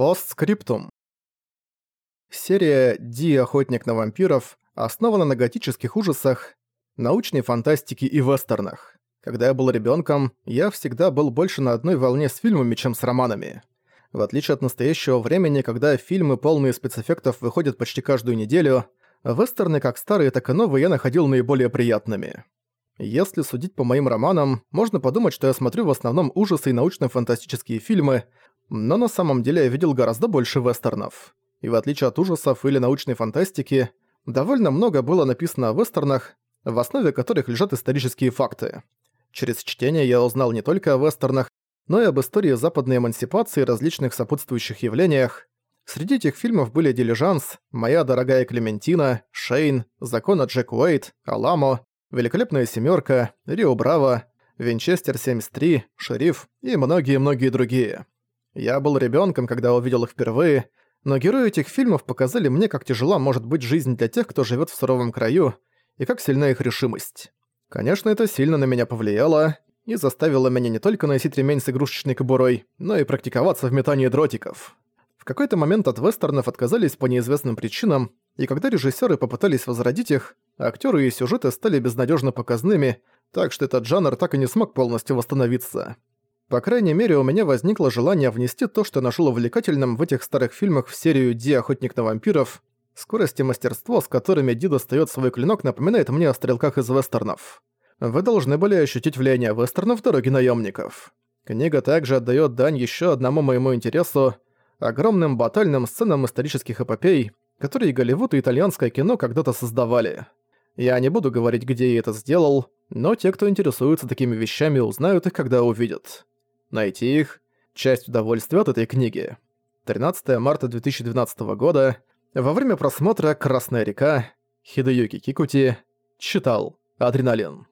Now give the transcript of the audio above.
Постскриптум. Серия «Ди. Охотник на вампиров» основана на готических ужасах, научной фантастике и вестернах. Когда я был ребенком, я всегда был больше на одной волне с фильмами, чем с романами. В отличие от настоящего времени, когда фильмы, полные спецэффектов, выходят почти каждую неделю, вестерны, как старые, так и новые, я находил наиболее приятными. Если судить по моим романам, можно подумать, что я смотрю в основном ужасы и научно-фантастические фильмы, но на самом деле я видел гораздо больше вестернов. И в отличие от ужасов или научной фантастики, довольно много было написано о вестернах, в основе которых лежат исторические факты. Через чтение я узнал не только о вестернах, но и об истории западной эмансипации и различных сопутствующих явлениях. Среди этих фильмов были «Дилижанс», «Моя дорогая Клементина», «Шейн», «Закон от Джек Уэйт», «Аламо», «Великолепная семерка», «Рио Браво», «Винчестер 73», «Шериф» и многие-многие другие. Я был ребенком, когда увидел их впервые, но герои этих фильмов показали мне, как тяжела может быть жизнь для тех, кто живет в суровом краю, и как сильна их решимость. Конечно, это сильно на меня повлияло и заставило меня не только носить ремень с игрушечной кобурой, но и практиковаться в метании дротиков. В какой-то момент от вестернов отказались по неизвестным причинам, и когда режиссеры попытались возродить их, актеры и сюжеты стали безнадежно показными, так что этот жанр так и не смог полностью восстановиться. По крайней мере, у меня возникло желание внести то, что нашел увлекательным в этих старых фильмах в серию «Ди. Охотник на вампиров». Скорость и мастерство, с которыми Ди достает свой клинок, напоминает мне о стрелках из вестернов. Вы должны были ощутить влияние вестернов в «Дороге наемников». Книга также отдает дань еще одному моему интересу – огромным батальным сценам исторических эпопей, которые Голливуд и итальянское кино когда-то создавали. Я не буду говорить, где я это сделал, но те, кто интересуется такими вещами, узнают их, когда увидят. Найти их – часть удовольствия от этой книги. 13 марта 2012 года. Во время просмотра «Красная река» Хидеюки Кикути читал «Адреналин».